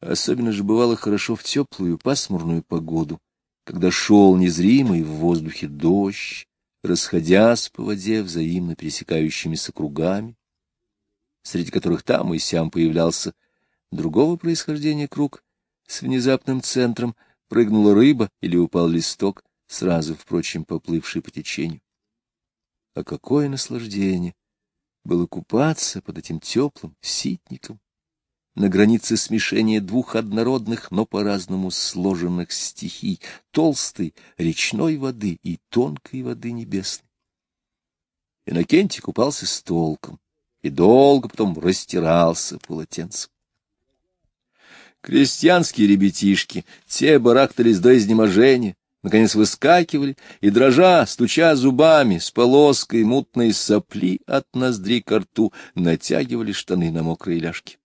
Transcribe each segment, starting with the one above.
Особенно же бывало хорошо в теплую пасмурную погоду, когда шел незримый в воздухе дождь, расходясь по воде взаимно пересекающимися кругами, среди которых там и сям появлялся другого происхождения круг с внезапным центром, прыгнула рыба или упал листок, сразу, впрочем, поплывший по течению. А какое наслаждение было купаться под этим теплым ситником на границе смешения двух однородных, но по-разному сложенных стихий, толстой речной воды и тонкой воды небесной. Иннокентий купался с толком и долго потом растирался полотенцем. Крестьянские ребятишки, те барахтались до изнеможения, наконец выскакивали и, дрожа, стуча зубами, с полоской мутной сопли от ноздри к рту, натягивали штаны на мокрые ляжки.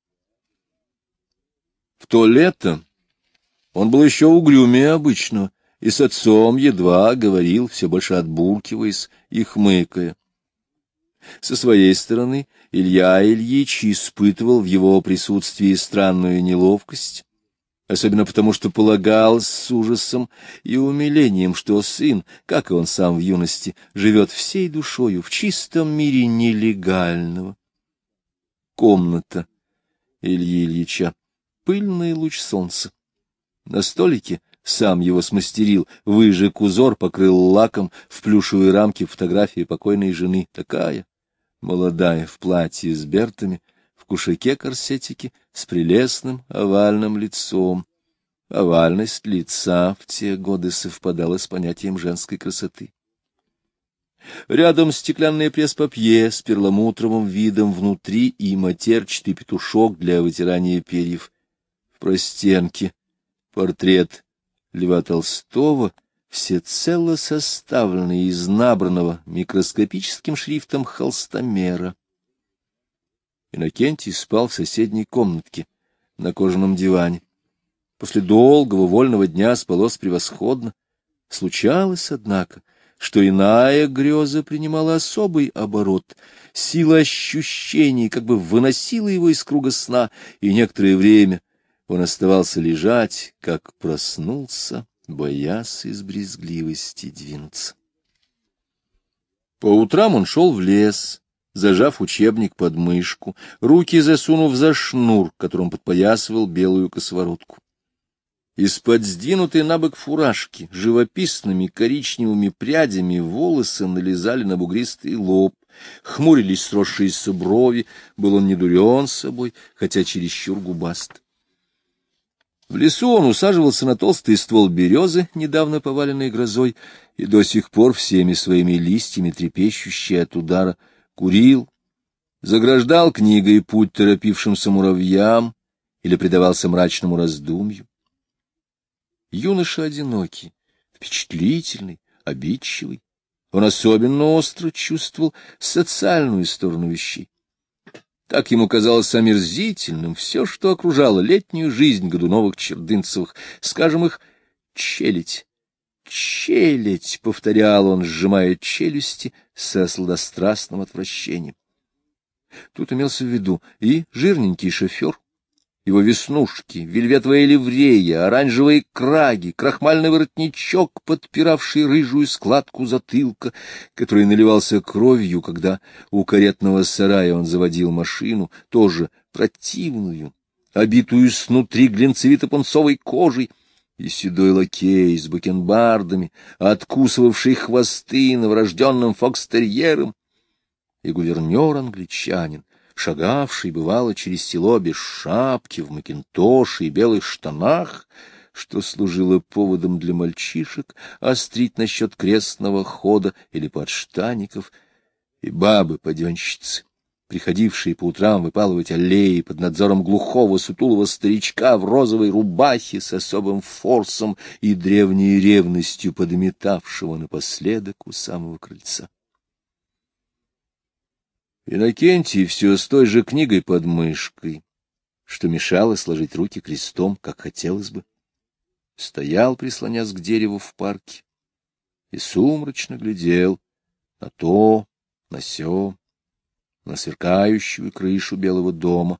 В то лето он был еще угрюмее обычного, и с отцом едва говорил, все больше отбуркиваясь и хмыкая. Со своей стороны Илья Ильич испытывал в его присутствии странную неловкость, особенно потому, что полагал с ужасом и умилением, что сын, как и он сам в юности, живет всей душою в чистом мире нелегального. Комната Ильи Ильича пыльный луч солнца. На столике сам его смастерил, выжег узор, покрыл лаком в плюшевой рамке фотографии покойной жены. Такая, молодая, в платье с бертами, в кушаке корсетики, с прелестным овальным лицом. Овальность лица в те годы совпадала с понятием женской красоты. Рядом стеклянное пресс-папье с перламутровым видом внутри и матерчатый петушок для вытирания перьев простенке портрет Льва Толстого, всецело составленный из набранного микроскопическим шрифтом холстомера. Иннокентий спал в соседней комнатке на кожаном диване. После долгого вольного дня спалось превосходно. Случалось, однако, что иная греза принимала особый оборот. Сила ощущений как бы выносила его из круга сна, и некоторое время — он оставался лежать, как проснулся, боясь из брезгливости двинуться. По утрам он шел в лес, зажав учебник под мышку, руки засунув за шнур, которым подпоясывал белую косоворотку. Из-под сдвинутой на бок фуражки живописными коричневыми прядями волосы налезали на бугристый лоб, хмурились сросшиеся брови, был он не дурен собой, хотя чересчур губаст. В лесу он усаживался на толстый ствол березы, недавно поваленной грозой, и до сих пор всеми своими листьями трепещущий от удара, курил, заграждал книгой путь торопившимся муравьям или предавался мрачному раздумью. Юноша одинокий, впечатлительный, обидчивый, он особенно остро чувствовал социальную сторону вещей. Так ему казалось омерзительным все, что окружало летнюю жизнь Годуновых-Чердынцевых, скажем их, челядь. «Челядь!» — повторял он, сжимая челюсти со сладострастным отвращением. Тут имелся в виду и жирненький шофер, его веснушки, вельветовая ливрея, оранжевые краги, крахмальный воротничок, подпиравший рыжую складку затылка, который наливался кровью, когда у каретного сарая он заводил машину, тоже противную, обитую снутри глинцевито-пунцовой кожей, и седой лакей с бакенбардами, откусывавший хвосты новорожденным фокстерьером, и гувернер-англичанин, шагавший, бывало, через село без шапки, в макинтоше и белых штанах, что служило поводом для мальчишек острить насчет крестного хода или подштаников, и бабы-паденщицы, приходившие по утрам выпалывать аллеи под надзором глухого сутулого старичка в розовой рубахе с особым форсом и древней ревностью подметавшего напоследок у самого крыльца. Иннокентий все с той же книгой под мышкой, что мешало сложить руки крестом, как хотелось бы, стоял, прислонясь к дереву в парке, и сумрачно глядел на то, на сё, на сверкающую крышу белого дома,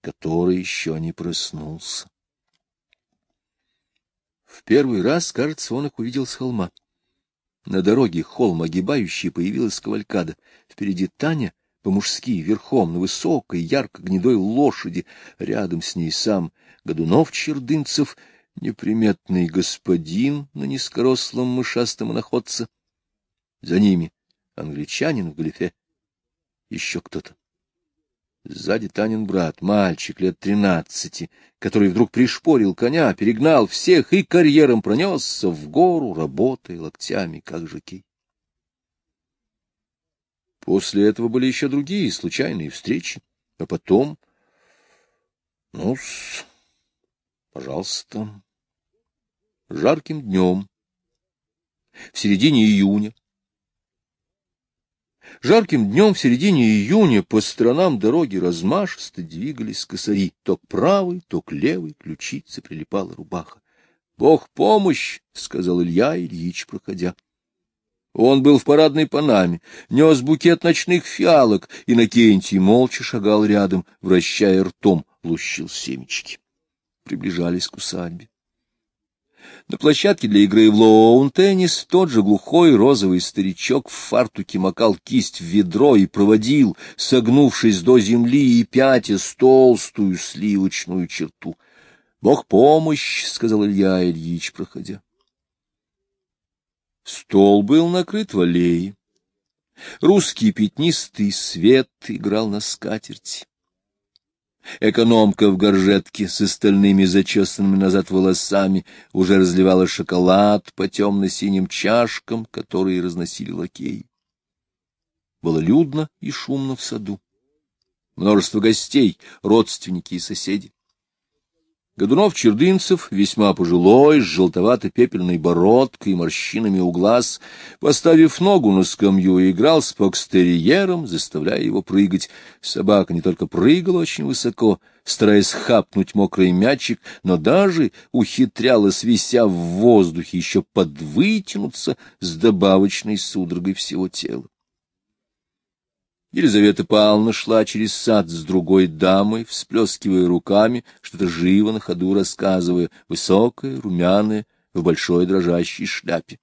который еще не проснулся. В первый раз, кажется, он их увидел с холма. На дороге холм огибающий появилась кавалькада. Впереди Таня, по-мужски, верхом, на высокой, ярко-гнедой лошади. Рядом с ней сам Годунов-Чердынцев, неприметный господин на низкорослом мышастом находце. За ними англичанин в галифе, еще кто-то. Сзади Танин брат, мальчик лет тринадцати, который вдруг пришпорил коня, перегнал всех и карьером пронесся в гору, работая локтями, как жаки. После этого были еще другие случайные встречи, а потом... ну пожалуйста, жарким днем, в середине июня, Жарким днем в середине июня по сторонам дороги размашисто двигались косари. То к правой, то к левой ключице прилипала рубаха. — Бог помощь! — сказал Илья Ильич, проходя. Он был в парадной панаме, нес букет ночных фиалок, и Накентий молча шагал рядом, вращая ртом, лущил семечки. Приближались к усадьбе. На площадке для игры в лоун-теннис тот же глухой розовый старичок в фартуке макал кисть в ведро и проводил, согнувшись до земли и пятясь толстую сливочную черту. — Бог помощь, — сказал Илья Ильич, проходя. Стол был накрыт в аллее. Русский пятнистый свет играл на скатерти. Экономка в горжетке с остальными зачесанными назад волосами уже разливала шоколад по темно-синим чашкам, которые разносили лакеи. Было людно и шумно в саду. Множество гостей, родственники и соседи. Годунов-Чердынцев, весьма пожилой, с желтовато-пепельной бородкой и морщинами у глаз, поставив ногу на скамью, играл с фокстерьером, заставляя его прыгать. Собака не только прыгала очень высоко, стараясь хапнуть мокрый мячик, но даже ухитрялась, вися в воздухе, еще подвытянуться с добавочной судорогой всего тела. Елизавета Павловна шла через сад с другой дамой, всплескивая руками, что-то живо на ходу рассказывая, высокая, румяная, в большой дрожащей шляпе.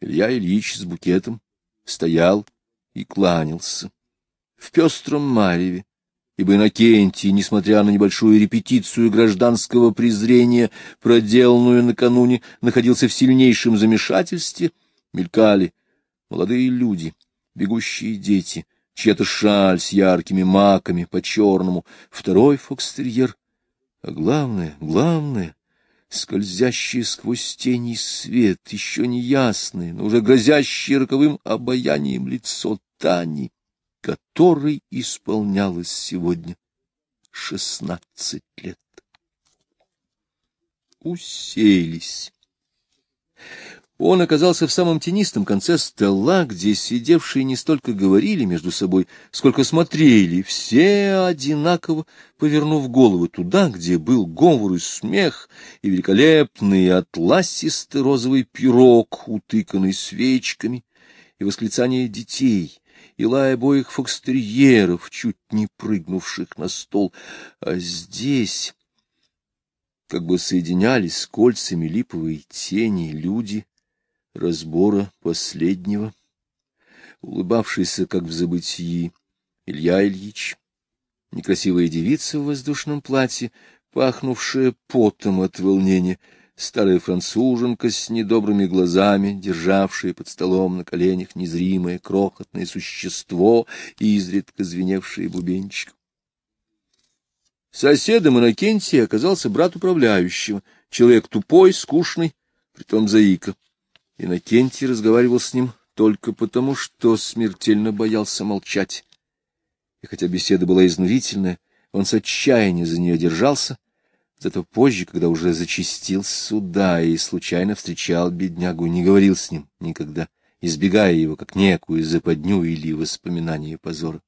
Илья Ильич с букетом стоял и кланялся. В пестром мареве, ибо Иннокентий, несмотря на небольшую репетицию гражданского презрения, проделанную накануне, находился в сильнейшем замешательстве, мелькали молодые люди — бегущие дети, чья-то шаль с яркими маками по-черному, второй фокстерьер, а главное, главное, скользящий сквозь тени свет, еще не ясный, но уже грозящий роковым обаянием лицо Тани, которой исполнялось сегодня шестнадцать лет. Уселись. Он оказался в самом тенистом конце стола, где сидевшие не столько говорили между собой, сколько смотрели, все одинаково повернув головы туда, где был говор и смех, и великолепный атласистый розовый пирог, утыканный свечками, и восклицание детей, и лай обоих фокстерьеров, чуть не прыгнувших на стол. А здесь как бы соединялись с кольцами липовые тени люди — разбора последнего, улыбавшийся, как в забытии, Илья Ильич, некрасивая девица в воздушном платье, пахнувшая потом от волнения, старая француженка с недобрыми глазами, державшая под столом на коленях незримое крохотное существо, изредка звеневшее бубенчиком. Соседом Иннокентия оказался брат управляющего, человек тупой, скучный, притом заика. Иннокентий разговаривал с ним только потому, что смертельно боялся молчать. И хотя беседа была изнурительная, он с отчаянием за нее держался, зато позже, когда уже зачистил сюда и случайно встречал беднягу, не говорил с ним никогда, избегая его как некую западню или воспоминание позора.